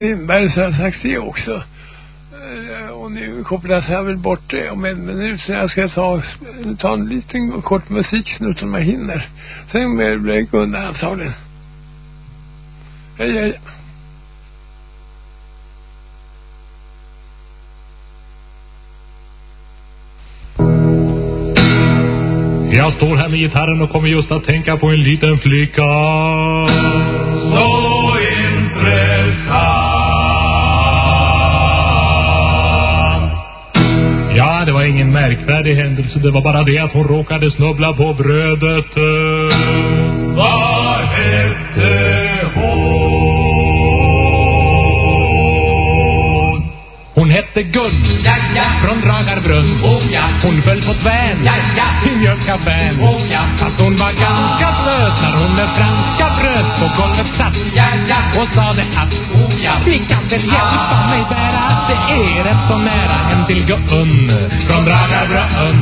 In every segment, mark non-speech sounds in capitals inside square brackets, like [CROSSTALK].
Lindberg så har jag sagt det också. Eh, och nu kopplas jag väl bort det om en minut så jag ska ta, ta en liten kort musiksnutt om jag hinner. Sen blir det Gunnar antagligen. Hej hej. Jag står här med gitarren och kommer just att tänka på en liten flicka. Märkvärdig händelse. Det var bara det att hon råkade snubbla på brödet. Vad hette hon? Hon hette Gun Ja, från Ragarbrunn. Oh, ja. Hon föll på tvän Ja, ja. i mjölkaffären. Oh, ja. Fast hon var ganska söt när hon med franska bröd på golvet satt. Ja, ja. Och sade att Oh, ja. vi kan väl hjälpa mig bära. Det är rätt så nära hem till Gun från Ragarbrunn.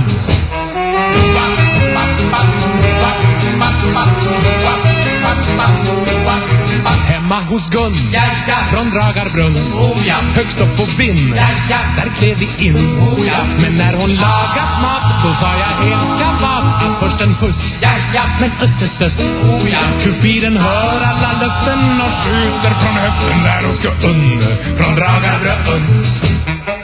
Hemma hos Gun Ja, ja. från Ragarbrunn. Oh, ja. Högst upp på vind. Ja, ja. Där klev vi in. Oh, ja. Men när hon lagat mat så sa jag helt gavat att först en puss. Ja, ja. Men össes, Oh, ja. Kupiren hör alla löften och skjuter från höften där hos Gun från Ragarbrunn.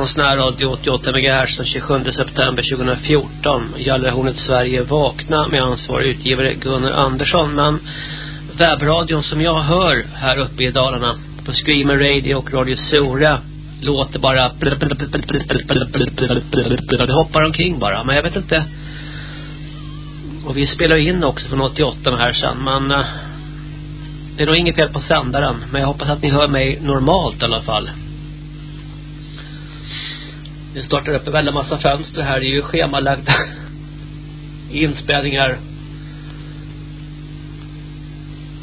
Kommit Stockholms närradio 88 MHz den 27 september 2014. Gallerhornet Sverige vakna med ansvarig utgivare Gunnar Andersson. Men webbradion som jag hör här uppe i Dalarna på Screamer Radio och Radio Sora låter bara det hoppar omkring bara. Men jag vet inte. Och vi spelar in också från 88 här sen. Men eh, det är nog inget fel på sändaren. Men jag hoppas att ni hör mig normalt i alla fall. Det startar upp en väldigt massa fönster här. Det är ju schemalagda inspelningar.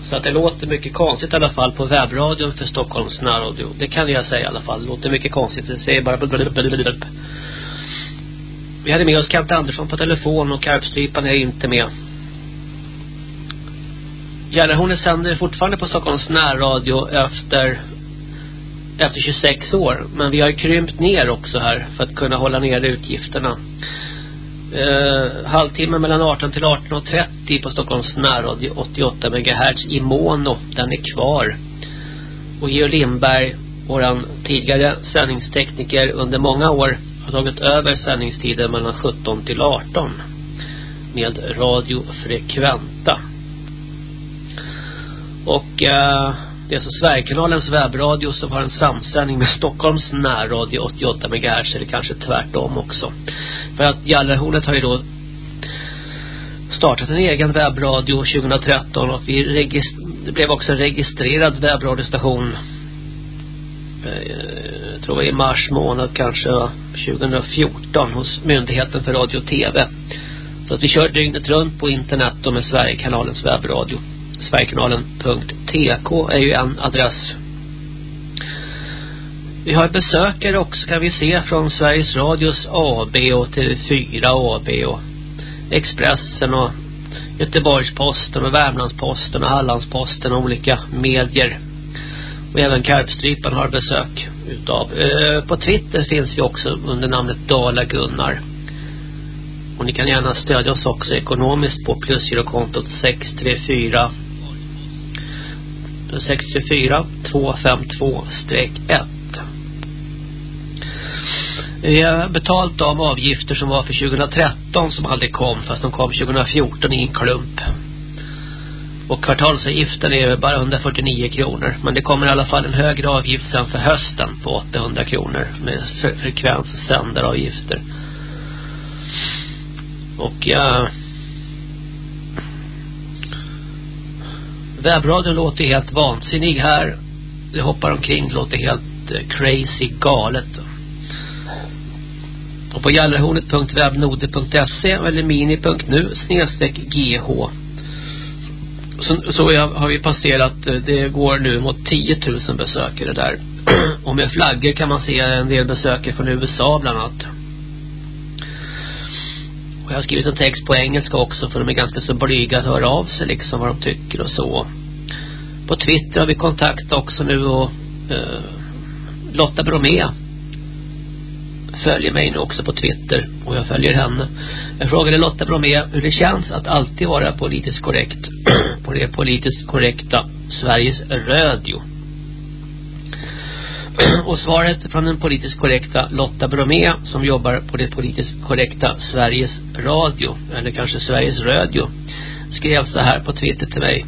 Så att det låter mycket konstigt i alla fall på webbradion för Stockholms närradio. Det kan jag säga i alla fall. Det låter mycket konstigt. Det säger bara blablabla. Vi hade med oss Kent Andersson på telefon och Karpstrypan är inte med. Gällarhornet sänder fortfarande på Stockholms närradio efter efter 26 år. Men vi har krympt ner också här för att kunna hålla ner utgifterna. Eh, halvtimme mellan 18 till 18.30 på Stockholms närradio 88 MHz i mono. Den är kvar. Och Georg Lindberg, våran tidigare sändningstekniker under många år har tagit över sändningstiden mellan 17 till 18 med Radio Frekventa. Och eh, det är alltså Sverigekanalens webbradio som har en samsändning med Stockholms närradio 88 MHz eller kanske tvärtom också. För att Gallerhornet har ju då startat en egen webbradio 2013 och vi det blev också en registrerad webbradiostation eh, jag tror det var i mars månad kanske 2014 hos Myndigheten för radio och tv. Så att vi kör dygnet runt på internet och med Sverigekanalens webbradio. Sverigekanalen.tk är ju en adress. Vi har besökare också kan vi se från Sveriges Radios AB och TV4 AB och Expressen och Göteborgsposten och Värmlandsposten och Hallandsposten och olika medier. Och även Karpstrypan har besök utav. Eh, på Twitter finns vi också under namnet Dala Gunnar. Och ni kan gärna stödja oss också ekonomiskt på plusgirokontot 634 64 252-1. Vi har betalt de avgifter som var för 2013 som aldrig kom fast de kom 2014 i en klump. Och kvartalsavgiften är bara 149 kronor. Men det kommer i alla fall en högre avgift sen för hösten på 800 kronor med frekvens och sändaravgifter. Och jag Webbradion låter helt vansinnig här. Det hoppar omkring, låter helt eh, crazy, galet. Och på gallerhornet.webnode.se eller mini.nu snedstreck gh så, så har vi passerat, eh, det går nu mot 10 000 besökare där. [CLEARS THROAT] Och med flaggor kan man se en del besökare från USA bland annat. Och jag har skrivit en text på engelska också för de är ganska så blyga att höra av sig liksom vad de tycker och så. På Twitter har vi kontakt också nu och eh, Lotta Bromé följer mig nu också på Twitter och jag följer henne. Jag frågade Lotta Bromé hur det känns att alltid vara politiskt korrekt [CLEARS THROAT] på det politiskt korrekta Sveriges Radio. [CLEARS THROAT] Och svaret från den politiskt korrekta Lotta Bromé som jobbar på det politiskt korrekta Sveriges Radio eller kanske Sveriges Radio skrev så här på Twitter till mig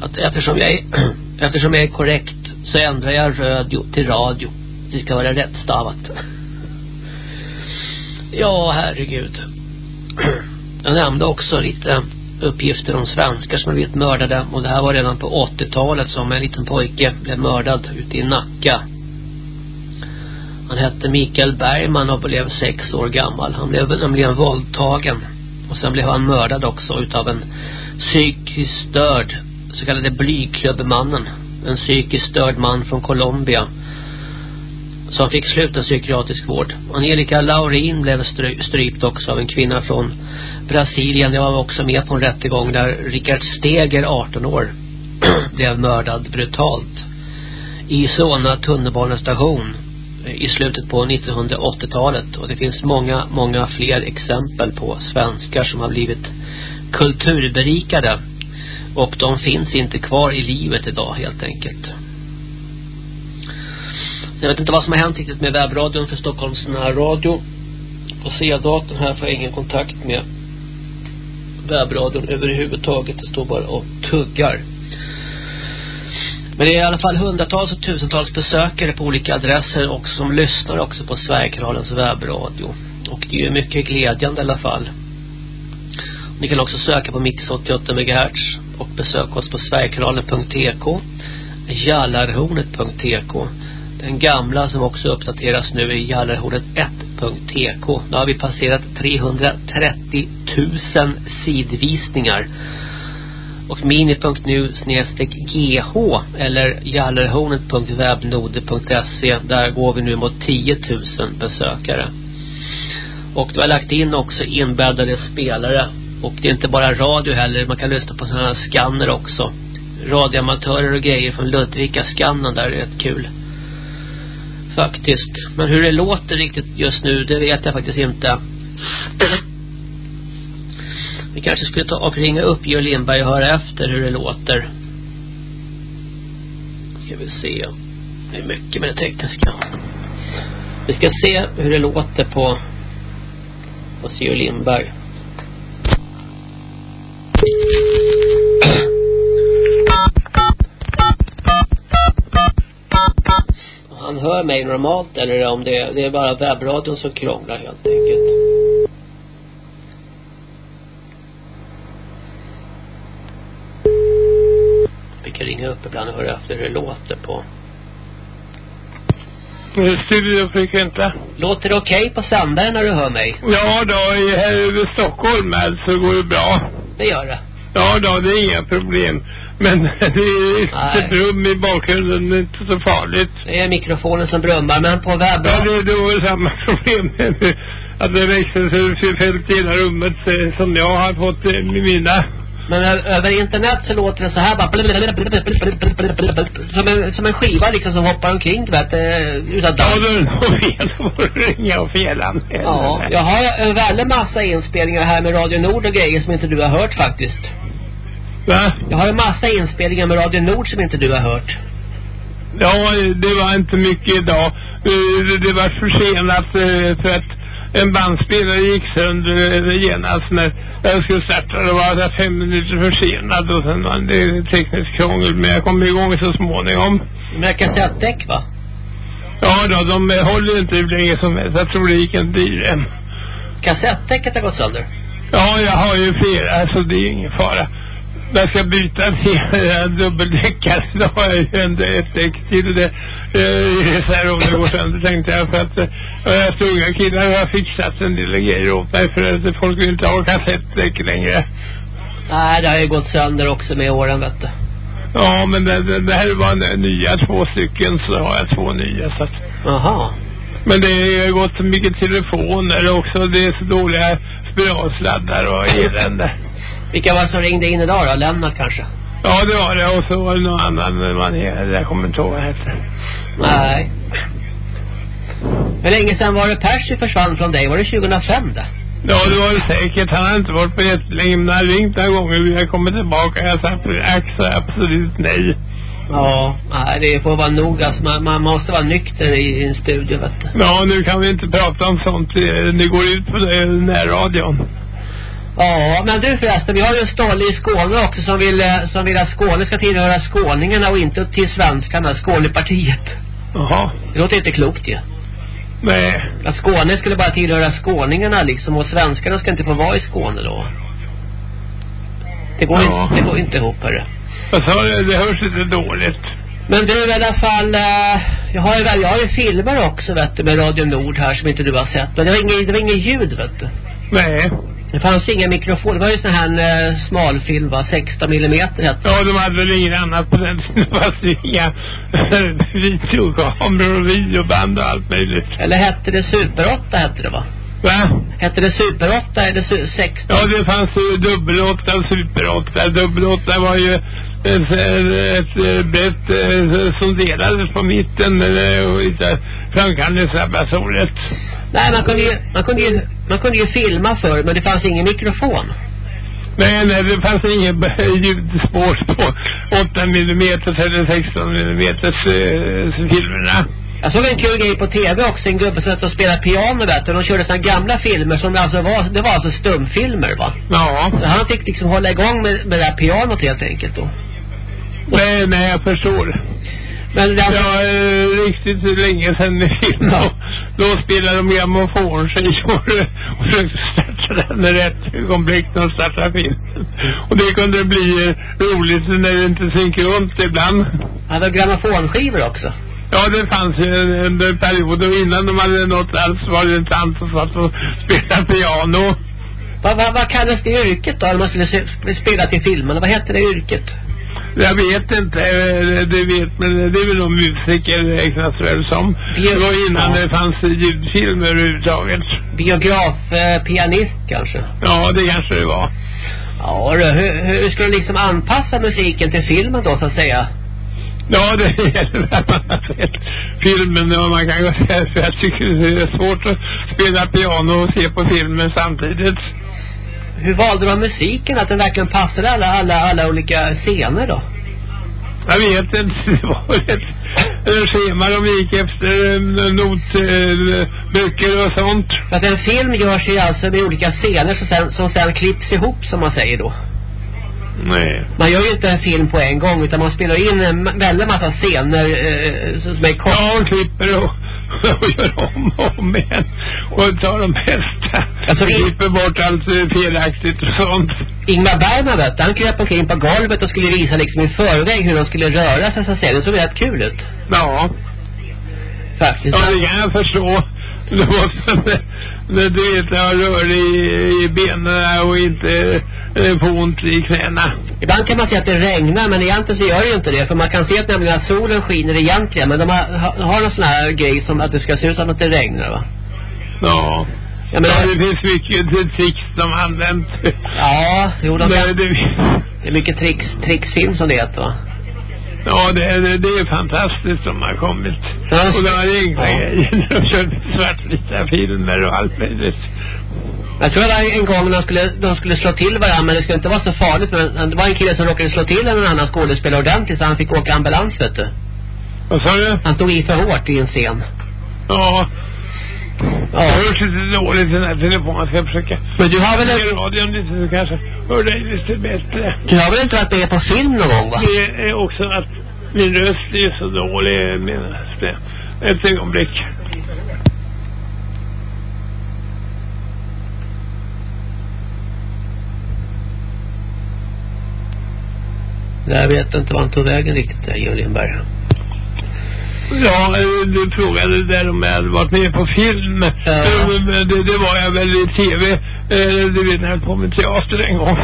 att eftersom jag är, [CLEARS THROAT] eftersom jag är korrekt så ändrar jag radio till radio. Det ska vara rättstavat. [CLEARS THROAT] Ja, herregud. Jag nämnde också lite uppgifter om svenskar som har blivit mördade. Och det här var redan på 80-talet som en liten pojke blev mördad ute i Nacka. Han hette Mikael Bergman och blev sex år gammal. Han blev nämligen våldtagen. Och sen blev han mördad också utav en psykiskt störd, så kallade blyklubbmannen. En psykiskt störd man från Colombia som fick sluten psykiatrisk vård. Angelica Laurin blev strypt också av en kvinna från Brasilien. Jag var också med på en rättegång där Richard Steger, 18 år, [CLEARS THROAT] blev mördad brutalt i Solna tunnelbanestation i slutet på 1980-talet. Och det finns många, många fler exempel på svenskar som har blivit kulturberikade. Och de finns inte kvar i livet idag helt enkelt. Jag vet inte vad som har hänt riktigt med webbradion för Stockholms närradio. På C-datorn här får jag ingen kontakt med webbradion överhuvudtaget. Det står bara och tuggar. Men det är i alla fall hundratals och tusentals besökare på olika adresser och som lyssnar också på Sverigekanalens webbradio. Och det är ju mycket glädjande i alla fall. Ni kan också söka på Mix 88 MHz och besöka oss på sverigekanalen.tk jallarhornet.tk den gamla som också uppdateras nu är Jallarhornet 1.tk. Nu har vi passerat 330 000 sidvisningar. Och mini.nu snedstreck gh eller jallerhornet.webnode.se, där går vi nu mot 10 000 besökare. Och du har lagt in också inbäddade spelare. Och det är inte bara radio heller, man kan lyssna på sådana här skanner också. Radioamatörer och grejer från Ludvika skannen där är rätt kul. Faktiskt. Men hur det låter riktigt just nu, det vet jag faktiskt inte. Vi kanske skulle ta och ringa upp Georg Lindberg och höra efter hur det låter. Ska vi se. Det är mycket med det tekniska. Vi ska se hur det låter på hos Georg Lindberg. han hör mig normalt eller om det, det är bara webbradion som krånglar helt enkelt. Vi kan ringa upp ibland höra efter hur det låter på. Studio fick inte. Låter det okej okay på sändaren när du hör mig? Ja då, här över Stockholm alltså går det bra. Det gör det. Ja då, det är inga problem. Men [LAUGHS] det är ett brum i bakgrunden, det är inte så farligt. Det är mikrofonen som brummar, men på webben... Ja, det är då samma [LAUGHS] problem. att det växer växelfält i hela rummet som jag har fått med mina Men över internet så låter det så här bara som en, som en skiva liksom som hoppar omkring vet, du, utan Ja, dans. det nog fel. Får du ringa och fela med Ja, jag har en väldig massa inspelningar här med Radio Nord och grejer som inte du har hört faktiskt. Va? Jag har en massa inspelningar med Radio Nord som inte du har hört. Ja, det var inte mycket idag. Eh, Det var försenat eh, för att en bandspelare gick sönder genast när jag skulle starta. Det var jag fem minuter försenad och sen var det tekniskt krångel. Men jag kom igång så småningom. Med kassettdäck va? Ja då, de håller inte hur länge som helst. Jag tror det gick en dyr. Kassettdäcket har gått sönder. Ja, jag har ju flera så det är ingen fara. Jag ska byta till [LAUGHS] dubbeldäckare. [LAUGHS] Då har jag ju ändå ett däck till det. Eh, så här om det går sönder tänkte jag för att eh, unga killar har fixat en del grejer åt mig för att folk vill inte ha kassettdäck längre. Nej, det har ju gått sönder också med åren vet du. Ja, men det, det, det här var nya två stycken så har jag två nya så att Jaha. Men det har gått så mycket telefoner också. Det är så dåliga spiralsladdar och [LAUGHS] elände. Vilka var det som ringde in idag då? Lennart kanske? Ja, det var det. Och så var det någon annan man. Jag kommer inte ihåg vad det heter. Nej. Hur länge sedan var det Percy försvann från dig? Var det 2005 det? Ja, det var det säkert. Han har inte varit på jättelänge. Men han har ringt några gånger. Vi har kommit tillbaka. Jag sa absolut nej. Ja, det får vara nog alltså. Man, man måste vara nykter i, i en studio vet du. Ja, nu kan vi inte prata om sånt. Det går ut på närradion. Ja, men du förresten, vi har ju en stolle i Skåne också som vill, eh, som vill att Skåne ska tillhöra skåningarna och inte till svenskarna, Skånepartiet. Jaha. Det låter inte klokt ju. Nej. Att Skåne skulle bara tillhöra skåningarna liksom och svenskarna ska inte få vara i Skåne då. Det går, Ja. inte, det går inte ihop hörru. Vad sa du? Det hörs lite dåligt. Men du i alla fall, eh, jag har ju jag har ju filmer också vet du med Radio Nord här som inte du har sett. Men det var inget, det var inget ljud vet du. Nej. Det fanns inga mikrofoner. Det var ju sån här eh, smalfilm va, 16 millimeter hette. Ja, de hade väl inget annat på den tiden. [LAUGHS] Det fanns inga [LAUGHS] videokameror och videoband och allt möjligt. Eller hette det Super 8 hette det va? Va? Hette det Super 8 eller su- 16? Ja, det fanns ju dubbel 8 och super 8. Dubbel 8 var ju ett, ett, ett bett eh, som delades på mitten eh, och inte framkallningslaboratoriet. Nej, man kunde ju, man kunde ju, man kunde ju filma förr men det fanns ingen mikrofon. Nej, nej, det fanns inget [LAUGHS] ljudspår på 8 mm eller 16 mm eh, filmerna. Jag såg en kul grej på tv också, en gubbe satt och spelade piano vet du. De körde såna gamla filmer som alltså var, det var alltså stumfilmer va. Ja. Så han fick liksom hålla igång med, med det där pianot helt enkelt då. Nej, nej, jag förstår. Men det alltså, Ja, eh, riktigt länge sedan i film. Ja. Då spelade de grammofonskivor och försökte starta den i rätt ögonblick när de startade filmen. Och det kunde bli eh, roligt när det inte synkront ibland. hade grammofonskivor också. Ja, det fanns ju en, en period och innan de hade något alls var det en tant som satt och spelade piano. Vad, vad, vad kallas det yrket då? När man skulle spela till filmerna? Vad hette det yrket? Jag vet inte, eh, det vet men det är väl någon musiker räknas väl som. Det var innan det fanns ljudfilmer överhuvudtaget. Biograf, eh, kanske? Ja, det kanske det var. Ja du, hur, hur ska du liksom anpassa musiken till filmen då så att säga? Ja, det gäller att man har sett filmen och man kan säga för jag tycker det är svårt att spela piano och se på filmen samtidigt. Hur valde de musiken? Att den verkligen passade alla, alla, alla olika scener då? Jag vet inte, [LAUGHS] det var ett, schema de gick efter, notböcker och sånt. För att en film görs ju alltså med olika scener som sen, som sen klipps ihop som man säger då. Nej. Man gör ju inte en film på en gång utan man spelar in en väldigt massa scener eh, som är kort. Ja, klipper och, [LAUGHS] och gör om och om igen. Och tar de bästa. Alltså, klipper bort allt eh, felaktigt och sånt. Ingmar Bergman han kröp omkring på golvet och skulle visa liksom i förväg hur de skulle röra sig så att säga. Det såg rätt kul ut. Ja. Faktiskt. Ja, det kan jag förstå. Det var när du vet, jag rör i, i benen och inte eh, få ont i knäna. Ibland kan man säga att det regnar men egentligen så gör det ju inte det. För man kan se att nämligen att solen skiner egentligen. Men de har, har, har någon sån här grej som att det ska se ut som att det regnar va. Ja. Jag menar, det finns mycket tricks de använt. ja, jo, de det, kan, det, det är mycket tricks, tricksfilm som det heter va? ja, det, det, det är fantastiskt som har kommit. Ja. Och det var enkla Ja. grejer. De [LAUGHS] körde svartvita filmer och allt möjligt. Jag tror var en gång de skulle, de skulle slå till varandra men det skulle inte vara så farligt. Men det var en kille som råkade slå till en annan skådespelare ordentligt så han fick åka ambulans vet du. Vad sa du? Han tog i för hårt i en scen. Ja, Ja. jag hörs lite dåligt i den här telefonen. Jag ska försöka Men du har väl, i radion lite så kanske hör dig lite bättre. du har väl inte varit med på film någon gång va? Det är också att min röst är så dålig. Menas det. Ett ögonblick. Jag vet inte vad han tog vägen riktigt, Georg Lindberg. Ja, eh, du frågade där om jag hade varit med på film. Ja. Eh, men Det, det var jag väl i tv. Eh, Du vet när jag kom med teater en gång.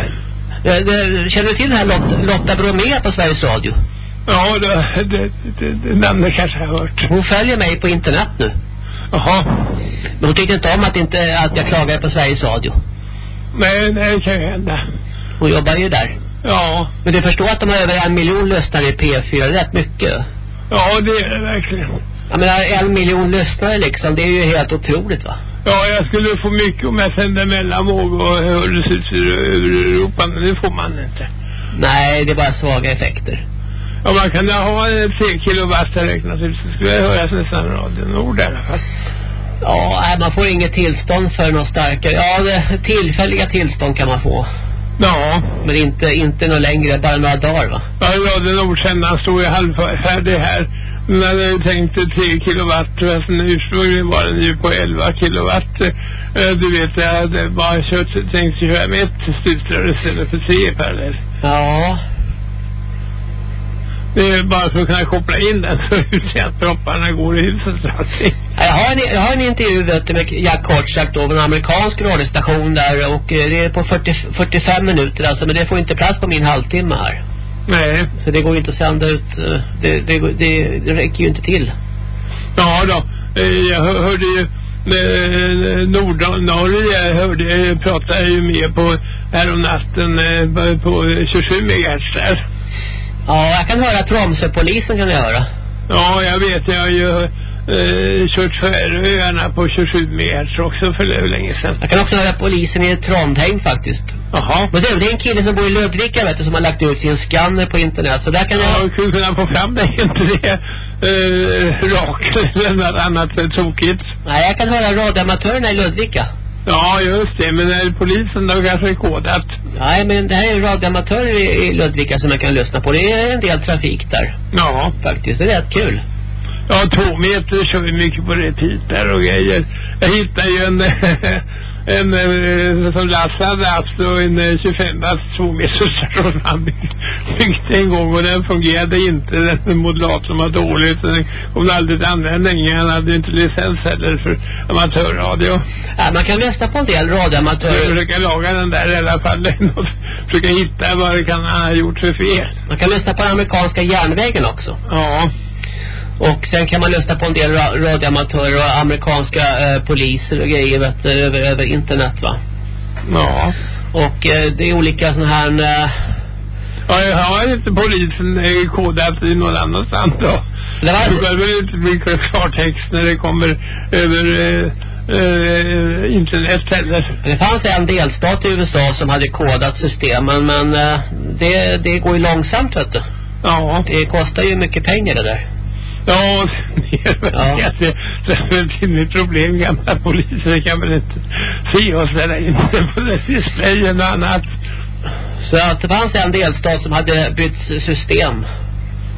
Känner du till den här Lotta, Lotta Bromé på Sveriges Radio? Ja, det, det, det, det namnet kanske jag har hört. Hon följer mig på internet nu. Jaha. Men hon tyckte inte om att, inte, att jag klagade på Sveriges Radio. Nej, nej, det kan ju hända. Hon jobbar ju där. Ja, Men du förstår att de har över en miljon lyssnare i P4. Det är rätt mycket. Ja det är det verkligen. Jag menar, en miljon lyssnare liksom. Det är ju helt otroligt va? Ja, jag skulle få mycket om jag sände mellanvåg och hördes ut över Europa, men det får man inte. Nej, det är bara svaga effekter. Ja, man kan ha eh, tre kilowatt räknat ut så skulle jag höras nästan Radio Nord i alla fall. Ja, nej, man får inget tillstånd för något starkare. Ja, det, tillfälliga tillstånd kan man få. Ja, Men inte, inte något längre, bara några dagar va? ja Radio Nordsändaren står ju halvfärdig här. Men jag hade tänkt 3 kilowatt, fast ursprungligen var den ju på 11 kilowatt. Eh, Du vet, jag hade bara kört, tänkt med ett studsrör istället för tre parallellt. Ja. Det är bara för att kunna koppla in den så utser att propparna går i huset. Jag har en, jag har en intervju vet du, med Jack Kortsack då, en amerikansk radiostation där och eh, det är på 40, 45 minuter alltså, men det får inte plats på min halvtimme här. Nej. Så det går inte att sända ut, eh, det, det, det, det räcker ju inte till. Ja då, eh, jag hör- hörde ju Nord Norge hörde jag pratade ju med på här om natten på- på 27 megahertz där. Ja, jag kan höra Tromsöpolisen kan jag höra. Ja, jag vet, jag har ju eh, kört Färöarna på 27 megahertz också för länge sedan. Jag kan också höra polisen i Trondheim faktiskt. Jaha. Men du, det är en kille som bor i Ludvika vet du, som har lagt ut sin scanner på internet. Så där kan jag... Ja, jag skulle kunna få fram det, [LAUGHS] inte det eh, rakel eller något annat tokigt. Nej, jag kan höra radioamatörerna i Ludvika. Ja, just det, men är polisen då kanske är kodat? Nej, men det här är radioamatörer i, Ludvika som jag kan lyssna på. Det är en del trafik där Ja. faktiskt. Det är rätt kul. Ja, två meter kör vi mycket på repeater och grejer. Jag hittade ju en, [LAUGHS] en, eh, som Lasse hade haft och en eh, 25 watt två meters [LAUGHS] station han byggde en gång och den fungerade inte. Den modulatorn var dålig så den kom aldrig till användning. Han hade inte licens heller för amatörradio. Ja, man kan lyssna på en del Jag radioamatörer. försöker laga den där i alla fall. [LAUGHS] Försöka hitta vad det kan ha gjort för fel. Man kan lyssna på den amerikanska järnvägen också. Ja. Och sen kan man lyssna på en del ra radioamatörer och amerikanska eh, poliser och grejer vet du, över, över internet va. Ja. Och eh, det är olika sådana här... Eh, Ja, jag har inte polisen eh, kodat i någon annanstans då. det var, Det kan väl inte bli klartext när det kommer över eh, eh, internet heller. det fanns en delstat i USA som hade kodat systemen men eh, det, det går ju långsamt vet du. Ja. Det kostar ju mycket pengar det där. Ja, det är väl Ja. det. Det är problem. Gamla poliser kan väl inte se och ställa in på displayen och annat. Så att det fanns en delstat som hade bytt system.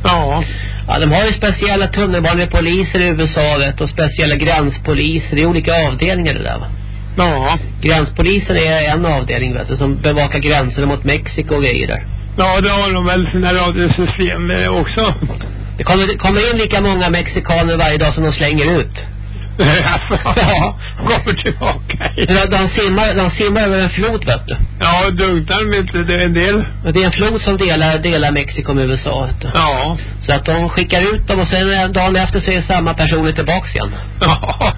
Ja. Ja, de har ju speciella tunnelbanepoliser i USA vet, och speciella gränspoliser. Det är olika avdelningar det där va. Ja. Gränspolisen är en avdelning vet du, som bevakar gränserna mot Mexiko och grejer där. Ja, det har de väl sina radiosystem också. Det kommer, kommer in lika många mexikaner varje dag som de slänger ut. [LAUGHS] Ja. kommer tillbaka. De, de, simmar, de simmar över en flod vet du. Ja, dunknar de inte det är en del? Och Det är en flod som delar, delar Mexiko med USA vet du. Ja. Så att de skickar ut dem och sen dagen efter så är samma personer tillbaks igen. Ja.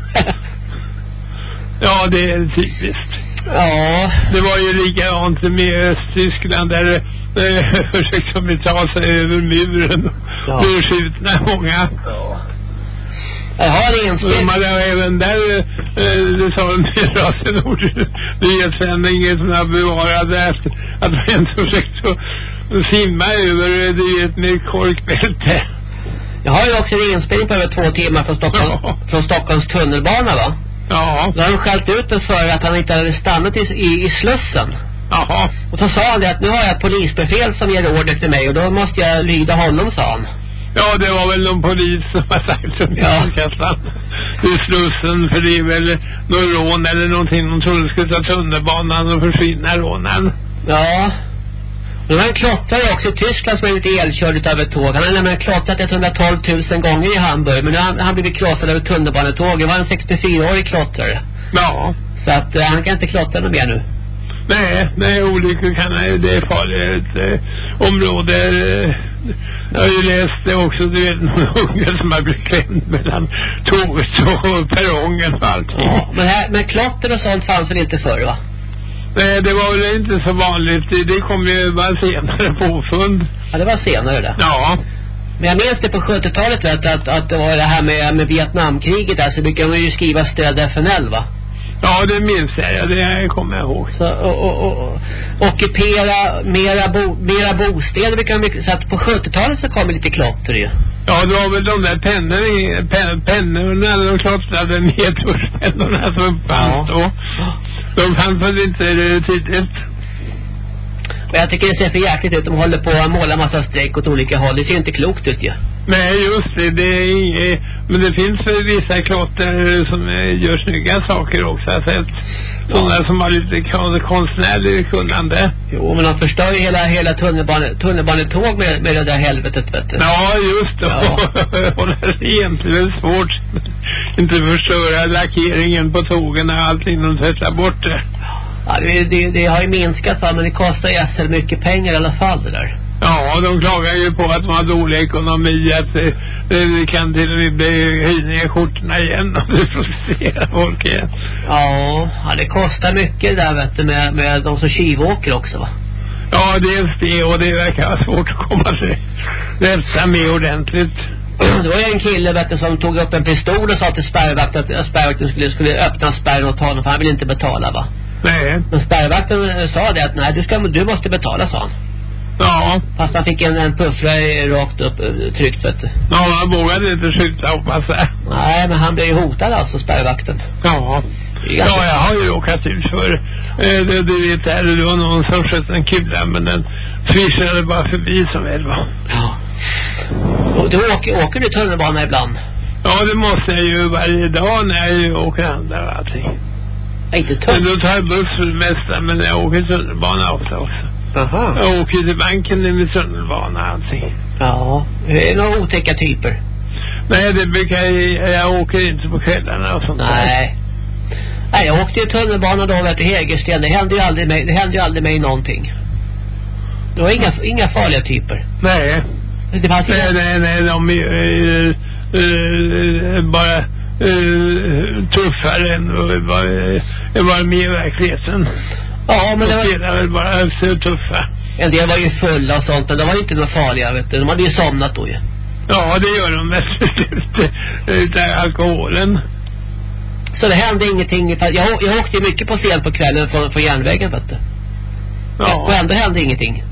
Ja, det är typiskt. Ja. Det var ju likadant med Östtyskland där eh, försökte de ta sig över muren. Ja. Ja. Blev skjutna många. Ja. Jag har en Och de hade även där, eh, det sa de i Rasenord, nyhetssändningen som har bevarade att, att man försökte att simma över, eh, du vet, med korkbälte. Jag har ju också en inspelning på över två timmar från, Stockholm, [LAUGHS] Ja. från Stockholms tunnelbana va? Ja, Då har de skällt ut den för att han inte hade stannat i, i, i Slussen. Jaha. Och så sa han det att nu har jag ett polisbefäl som ger order till mig och då måste jag lyda honom sa han. Ja, det var väl någon polis som har sagt som Ja. ja. i Slussen, för det är väl någon rån eller någonting. De trodde de skulle ta tunnelbanan och försvinna rånen. Ja. Och det var en klottrare också i Tyskland som blivit elkörd utav ett tåg. Han har nämligen klottrat 112 000 gånger i Hamburg. Men nu har han, han blivit krossad av ett tunnelbanetåg. Det var en 64-årig klottrare. Ja. Så att eh, han kan inte klottra något mer nu. Nej, nej, olyckor kan det är farligt eh, område. Eh, jag har ju läst det också, du vet, [LAUGHS] någon unge som har blivit klämd mellan tåget och perrongen och allting. Ja. Men, här, men klotter och sånt fanns väl inte förr va? Nej, det var väl inte så vanligt. Det, det kom ju bara senare påfund. Ja, det var senare det. Ja. Men jag minns det på 70-talet vet att, att det var det här med, med Vietnamkriget där så brukade man ju skriva stöd FNL va? Ja, det minns jag. Ja, det kommer jag ihåg. Så, och, och, och, ockupera mera, bo, mera bostäder man mycket, så att på 70-talet så kom det lite klotter ju. Ja, det var väl de där pennorna, pen, pennorna, de klottrade nedturspennorna som fanns då. De fanns väl inte tidigt. Men jag tycker det ser för jäkligt ut. De håller på att måla massa streck åt olika håll. Det ser inte klokt ut ju. Nej, just det. det är inget, men det finns vissa klotter som eh, gör snygga saker också. Jag har sett sådana som har lite kon- konstnärligt kunnande. Jo, men de förstör ju hela, hela tunnelbane, tunnelbanetåg med, med det där helvetet vet du. Ja, just det. Ja. [LAUGHS] Rent. Det är väl svårt. Inte förstöra lackeringen på tågen och allting. De tvättar bort det. Ja, det, det, det har ju minskat va, men det kostar ju SL mycket pengar i alla fall det där. Ja, de klagar ju på att de har dålig ekonomi. Att det, det kan till och med bli höjning i skjortorna igen. Och det protesterar folk igen. Ja, ja, det kostar mycket där vet du med, med de som tjuvåker också va. Ja, dels det och det verkar vara svårt att komma till rätta med ordentligt. Det var ju en kille vet du, som tog upp en pistol och sa till spärrvakten att spärrvakten skulle, skulle öppna spärren åt honom för han ville inte betala va. Nej. Men spärrvakten eh, sa det att nej du, ska, du måste betala sa han. Ja, Fast han fick en, en puffra rakt upp eh, tryckt vet du. ja man vågade inte skjuta hoppas jag. Nej men han blev ju hotad alltså spärrvakten. Ja. Det Ja, jag har ju råkat ut för, eh, det, du vet där, det var någon som sköt en kula men den svischade bara förbi som väl var. Ja. Och du åker, åker du tunnelbana ibland? Ja, det måste jag ju varje dag när jag åker andra och allting. Inte Men tunnelbana? då tar jag buss för det mesta, men jag åker tunnelbana ofta också. Jaha. Jag åker till banken med tunnelbana allting. Ja. Det är några otäcka typer. Nej, det brukar jag, jag åker inte på kvällarna och sånt där. Nej. Nej, jag åkte ju tunnelbana då vet du, Hägersten. Det hände ju aldrig mig, det hände ju aldrig mig någonting. Det var inga, inga farliga typer. Nej. Det fanns Nej, inga... nej, nej, de är ju eh, bara eh, tuffare än vad vad de är i verkligheten. Ja, men det De var, spelar väl bara så tuffa. en del var ju fulla och sånt, men de var ju inte några farliga vet du. De hade ju somnat då ju. Ja, det gör de mest ute, ute alkoholen. Så det hände ingenting. Jag, jag åkte ju mycket på sent på kvällen från, från järnvägen vet du. Och Ja. ändå hände ingenting.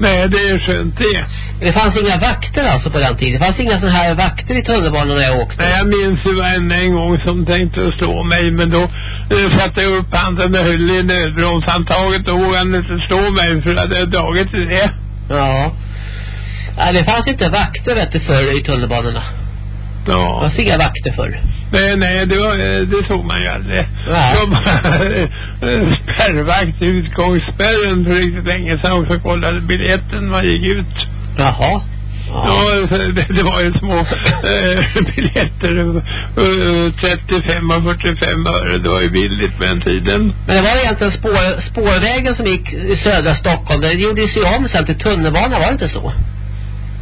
Nej, det är skönt det. Det fanns inga vakter alltså på den tiden. Det fanns inga sådana här vakter i tunnelbanan när jag åkte. Nej, jag minns ju varenda en gång som tänkte att slå mig, men då eh, satte jag upp handen och höll i nödbromshandtaget. Då vågade inte slå mig för att jag hade dragit i det. Ja. Nej, det fanns inte vakter vet du förr i tunnelbanorna. Det Ja. fanns inga vakter förr. Nej, nej, det, var, eh, det såg man ju aldrig. Nej. Det var bara eh, spärrvakt i utgångsspärren för riktigt länge sedan också kollade biljetten man gick ut. Jaha. Ja, det, var ju små eh, biljetter, eh, 35 och 45 öre. Det var ju billigt på den tiden. Men det var egentligen spår, spårvägen som gick i södra Stockholm. Det gjordes ju om sen till tunnelbana, var det inte så?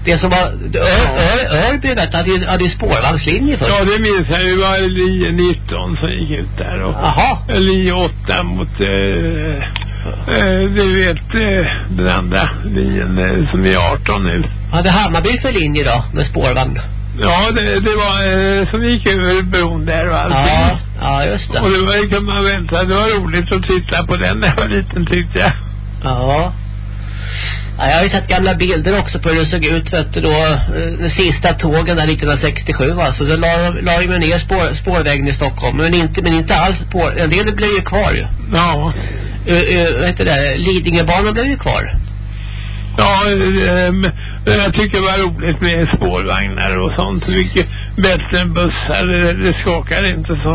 Det som var, Ör, Ör, Örby vet du, hade ju, hade ju spårvagnslinje först. Ja, det minns jag ju. Det var linje 19 som gick ut där. Och Jaha. linje 8 mot, eh, eh, du vet, eh, den andra linjen eh, som är 18 nu. Hade Hammarby för linje då, med spårvagn? Ja, det, det var eh, som gick över bron där och allting. Ja, ja just det. Och det var ju kan man vänta. Det var roligt att titta på den när jag var liten tyckte jag. Ja. ja. Jag har ju sett gamla bilder också på hur det såg ut vet du, då, de sista tågen där 1967 alltså. Då la, la de ner spår, spårvägen i Stockholm. Men inte, men inte alls spår, en del blev ju kvar ju. Ja. Uh, uh, vad heter det, Lidingöbanan blev ju kvar. Ja, eh, men jag tycker det var roligt med spårvagnar och sånt. Mycket bättre än bussar. Det, skakar inte så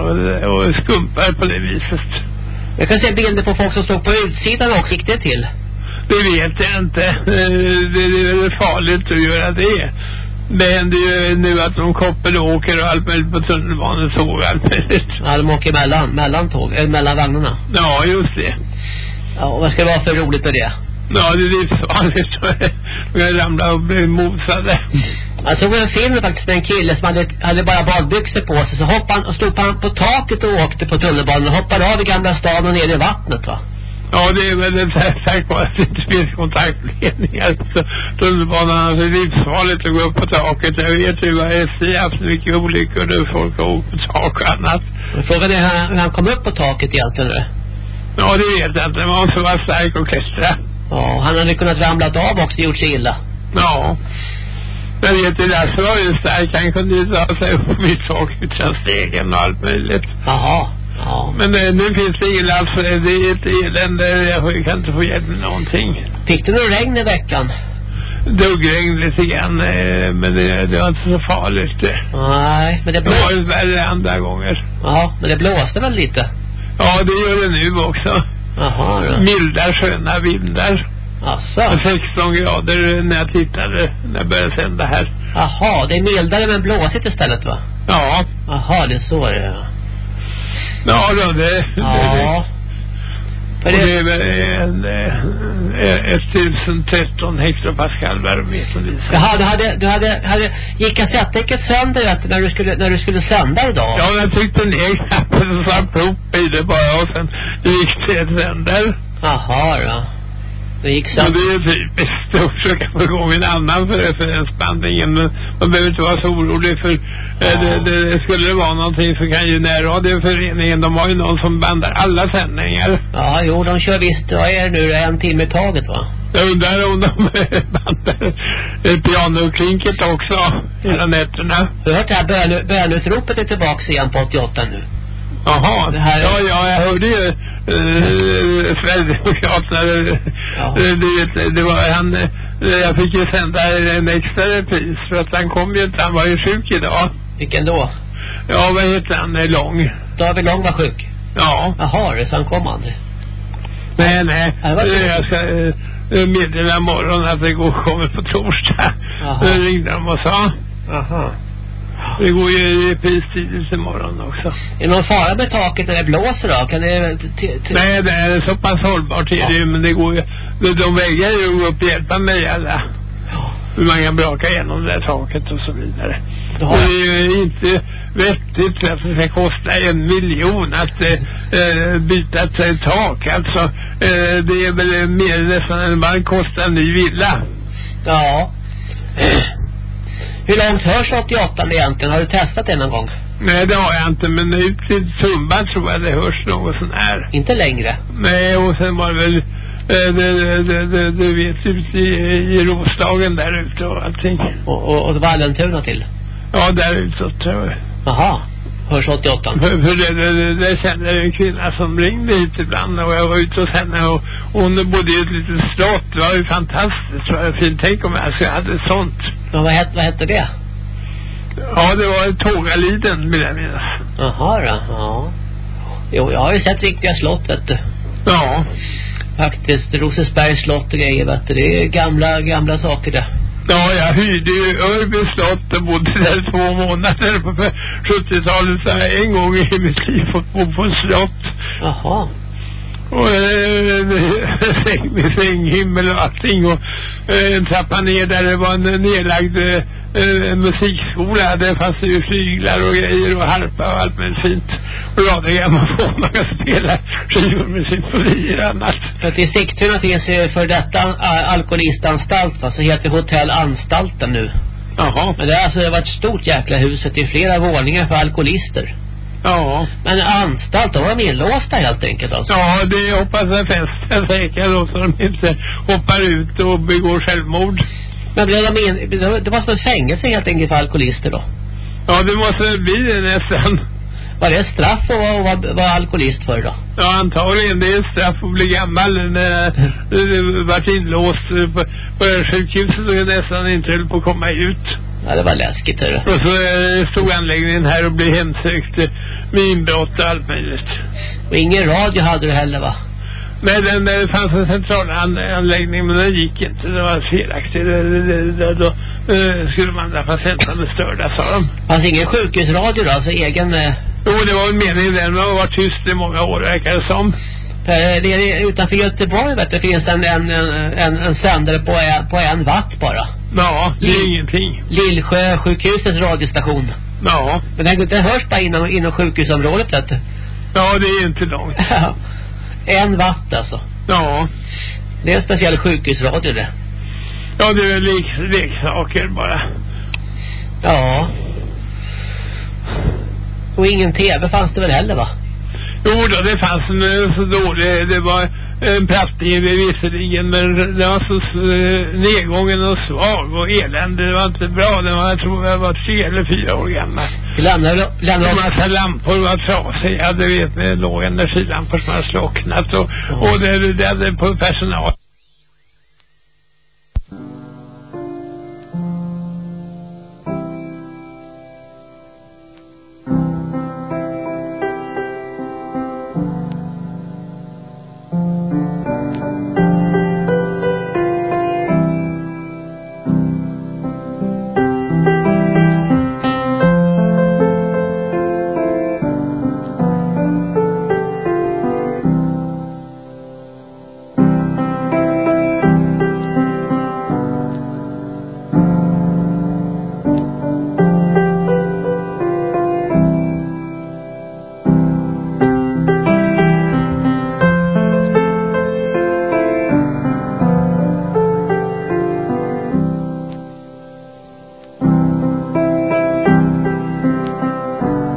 och skumpar på det viset. Jag kan se bilder på folk som stod på utsidan också. Gick det till? Det vet jag inte. Eh, Det, det är farligt att göra det. Det händer ju nu att de koppel åker och allt möjligt på tunnelbanetåg och allt möjligt. Ja, de åker mellan, mellan tåg, eller mellan vagnarna. Ja, just det. Ja, och vad ska det vara för roligt med det? Ja, det är livsfarligt. De kan ramla och bli mosade. Jag såg en film faktiskt med en kille som hade, hade bara badbyxor på sig. Så hoppade han och stod han på taket och åkte på tunnelbanan och hoppade av i Gamla stan och ner i vattnet va. Ja, det är väl tack vare att det inte finns kontaktledningar. Så tunnelbanan är livsfarligt att gå upp på taket. Jag vet ju vad SJ har haft mycket olyckor där folk har åkt på tak och annat. Men Frågan är hur han, han kom upp på taket egentligen nu. Ja, det vet jag inte. Man måste vara stark och klättra. Ja, han hade kunnat ramlat av också gjort sig illa. Ja. Jag vet ju, Lasse var ju stark. Han kunde ju ta sig upp vid tak utan stegen och allt möjligt. Jaha. Ja. Men eh, nu finns det ingen Lasse. Det är ett elände. Jag kan inte få hjälp med någonting. Fick du någon regn i veckan? Duggregn lite grann. eh, Men det, det var inte så farligt det. Nej, men det Det var blåste. ju värre andra gånger. Ja, men det blåste väl lite? Ja, det gör det nu också. Jaha, då. Milda, sköna vindar. Asså. 16 grader när jag tittade, när jag började sända här. Jaha, det är mildare men blåsigt istället va? Ja, Jaha, det är så det är. Ja då, det, Ja. det, det det, är väl en, eh, 1013 hektopascal visar. Jaha, du hade, du hade, hade, gick kassettdäcket sönder vet när du skulle, när du skulle sända idag? Ja, jag tryckte ner knappen och satte upp i det bara och sen gick det ett sänder. Jaha då. Det gick Men det är typiskt att försöka få igång en annan för referensbandningen. Men man behöver inte vara så orolig för eh, det, det, skulle det vara någonting så kan ju närradioföreningen, de har ju någon som bandar alla sändningar. Ja, jo, de kör visst, vad är det nu, en timme taget va? Jag undrar om de [LAUGHS] bandar eh, pianoklinket också hela nätterna. Du har hört det här bön, bönutropet är tillbaks igen på 88 nu. Jaha, Det här är- ja, ja, jag hörde ju eh, Sverigedemokraterna. eh, Ja. eh, Du vet, det var han, eh, jag fick ju sända en extra repris för att han kom ju inte, han var ju sjuk idag. Vilken då? Ja, vad heter han, Lång? David Lång var sjuk. Ja, Jaha, det så han kom aldrig. nej, nej. Det Eh, Jag ska eh, meddela imorgon att det går, kommer på torsdag. Jaha. Då ringde de och sa. Jaha. Det går ju tidigt imorgon också. Är det någon fara med taket när det blåser då? Kan det... Nej, det är så pass hållbart är det ju, men det går ju, de, vägrar ju upp och hjälpa mig alla. Hur man kan braka igenom det där taket och så vidare. Du Och det är ju inte vettigt att det ska kosta en miljon att eh, byta ett eh, tak. Alltså, eh, det är väl mer nästan än vad det kostar en ny villa. Ja. Hur långt hörs 88 egentligen? Har du testat det någon gång? Nej, det har jag inte, men ut till Tumba tror jag det hörs något sån här. Inte längre. Nej, och sen var det väl eh, du vet, ute i, i Roslagen där ute och allting. Och, och, och Vallentuna till? Ja, där utåt tror jag. Jaha. Hörs 88? För, för det, det, det, det kände jag en kvinna som ringde hit ibland och jag var ute hos henne och hon bodde i ett litet slott. Det var ju fantastiskt. Det var fint. Tänk om jag skulle hade sånt. Men vad hette, vad hette det? Ja, det var Tågaliden vill jag minnas. Jaha då. Ja. Jo, jag har ju sett riktiga slott vet du. Ja. Faktiskt. Rosesbergs slott och grejer vet du. Det är gamla, gamla saker det. Ja, jag hyrde ju Örby slott och bodde där två månader på 70-talet. Så jag en gång i mitt liv fått bo på ett slott. Jaha. Och eh, [LAUGHS] säng, sänghimmel och allting. Och eh, en trappa ner där det var en nedlagd eh, eh, musikskola. Där fanns det ju flyglar och grejer och harpa och allt möjligt fint. Och radiogrammafon. Man kan spela skivor med symfonier och annat. För att i Sigtuna finns ju för detta alkoholistanstalt va, som heter Hotell Anstalten nu. Jaha. Men det har alltså varit ett stort jäkla huset i flera våningar för alkoholister. Ja. Men anstalt, de var inlåsta helt enkelt alltså. Ja, det hoppas jag festen säkert då så de inte hoppar ut och begår självmord. Men blev de in, det var som ett fängelse helt enkelt för alkoholister då. Ja, det måste bli det nästan. Var det straff att vara, vara, vara alkoholist för då? Ja, antagligen. Det är straff att bli gammal när det vart inlåst på, på sjukhuset och nästan inte höll på att komma ut. Ja, det var läskigt hörru. Och så eh, stod anläggningen här och blev hemsökt eh, med inbrott och allt möjligt. Och ingen radio hade du heller va? Nej, den, det fanns en centralanläggning men den gick inte. Det var felaktigt. Då eh, skulle de andra patienterna bli störda, sa de. Fanns ingen sjukhusradio då? Alltså egen... Eh, Jo, det var meningen den. Men varit tyst i många år, verkar det som. för det är utanför Göteborg vet du, finns en, en, en, en, sändare på en, på en watt bara. Ja, det är Mm. ingenting. Lillsjö sjukhusets radiostation. Ja, Men den, den hörs bara inom, inom sjukhusområdet vet du. ja det är inte långt. [LAUGHS] en watt alltså. Ja, Det är en speciell sjukhusradio det. ja det är lek, leksaker bara. Ja. Och ingen tv fanns det väl heller va? Jo då, det fanns en eh, så dålig, det var en prattning visserligen, men den var så eh, nedgången och svag och eländig. Det var inte bra. Den var, jag tror jag var tre eller fyra år gammal. Vi lämnar, En massa lampor var trasiga. Du vet, med låg energilampor som hade slocknat och, och det, det hade på personal